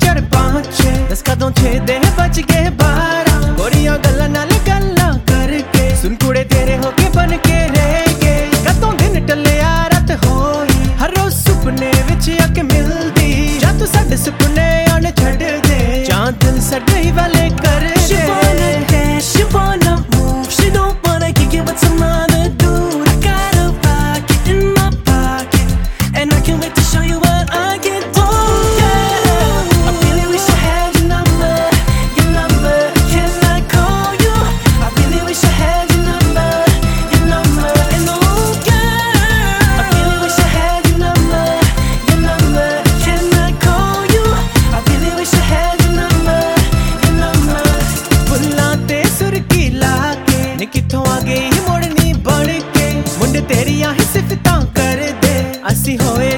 ਚੜ ਪਹੁੰਚੇ। ਦਸ ਕਦੋਂ ਛੇ ਦੇ ਬਚ ਗਏ 12 ਗੋਰੀਆਂ ਗੱਲਾਂ ਨਾਲ ਗੱਲਾਂ ਕਰਕੇ। ਸੁਣ ਕੁੜੇ ਤੇਰੇ ਹੋ ਕੇ ਬਣ ਕੇ ਰਹਿ ਗਏ। ਕਦੋਂ ਦਿਨ ਟੱਲਿਆ, ਰਤ ਹੋਈ। ਹਰ ਰੋਜ਼ ਸੁਪਨੇ ਵਿੱਚ ਆ ਮਿਲਦੀ। ਜਾਂ ਤੂੰ ਸਾਡੇ ਸੁਪਨੇ ਆਣ ਛੱਡ ਦੇ। ਜਾਂ ਦਿਲ ਸਾਡੇ ਵਾਲੇ ਸਿਫਤਾਂ ਕਰਦੇ ਅਸੀਂ ਹੋਏ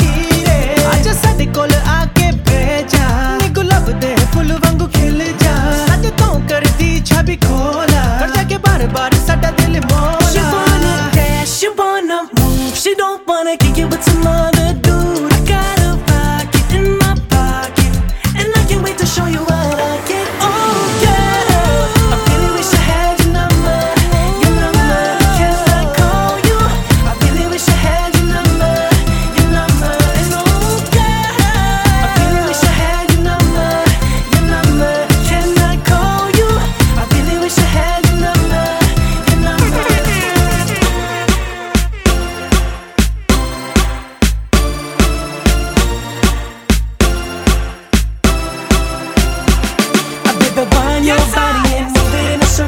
ਹੀਰੇ ਅੱਜ ਸਾਡੇ ਕੋਲ ਆ ਕੇ ਭੇਜਾ ਨੀ ਗੁਲਾਬ ਦੇ ਫੁੱਲ ਵਾਂਗੂ ਖਿਲ ਜਾ ਸਾਡੇ ਤੋਂ ਕਰਦੀ ਛਾਬੀ ਖੋਲਾ ਕਰਦਾ ਕੇ ਬਾਰ ਬਾਰ ਸਾਡਾ ਦਿਲ ਮੋਲਾ She wanna dance, she wanna move She don't wanna kick it with some more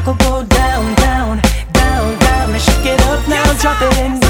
will go down, down, down, down. And shake it up now, drop it in.